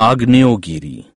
आग्नेयोगिरी।